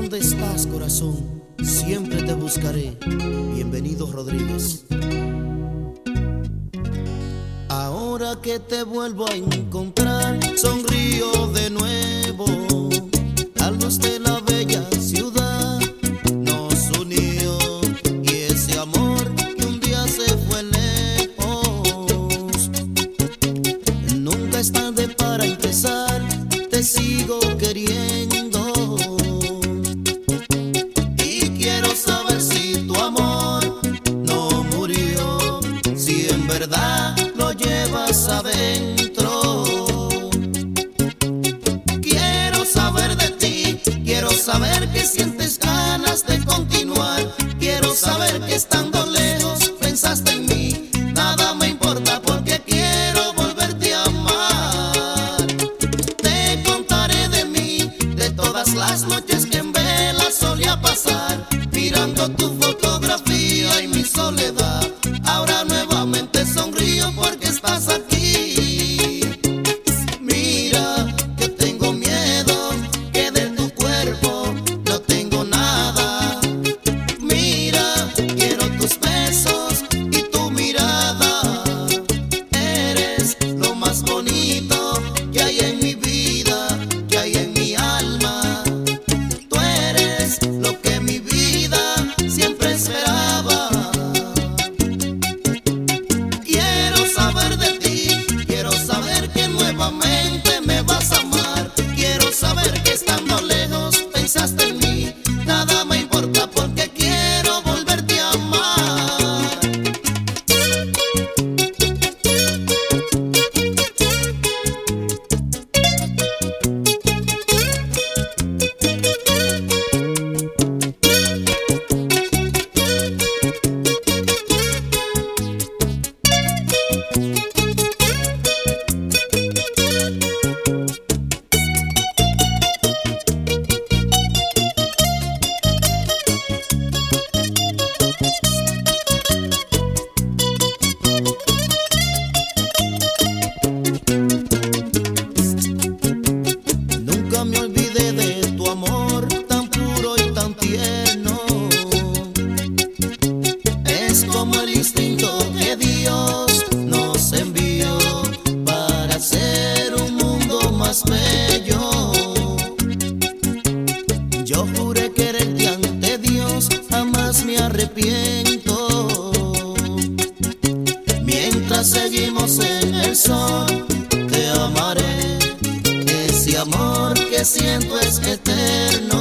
¿Dónde estás, corazón? Siempre te buscaré. Bienvenido, Rodríguez. Ahora que te vuelvo a encontrar, sonrío de nuevo. Llevas adentro. Quiero saber de ti, quiero saber que sientes ganas de continuar. Quiero saber que estando lejos pensaste en mí. Nada me importa porque quiero volverte a amar. Te contaré de mí, de todas las noches que en vela solía pasar, mirando tu fotografía y mi soledad. Lejos instinto que Dios nos envió para hacer un mundo más bello. Yo juré quererte ante Dios, jamás me arrepiento. Mientras seguimos en el sol, te amaré. Ese amor que siento es eterno.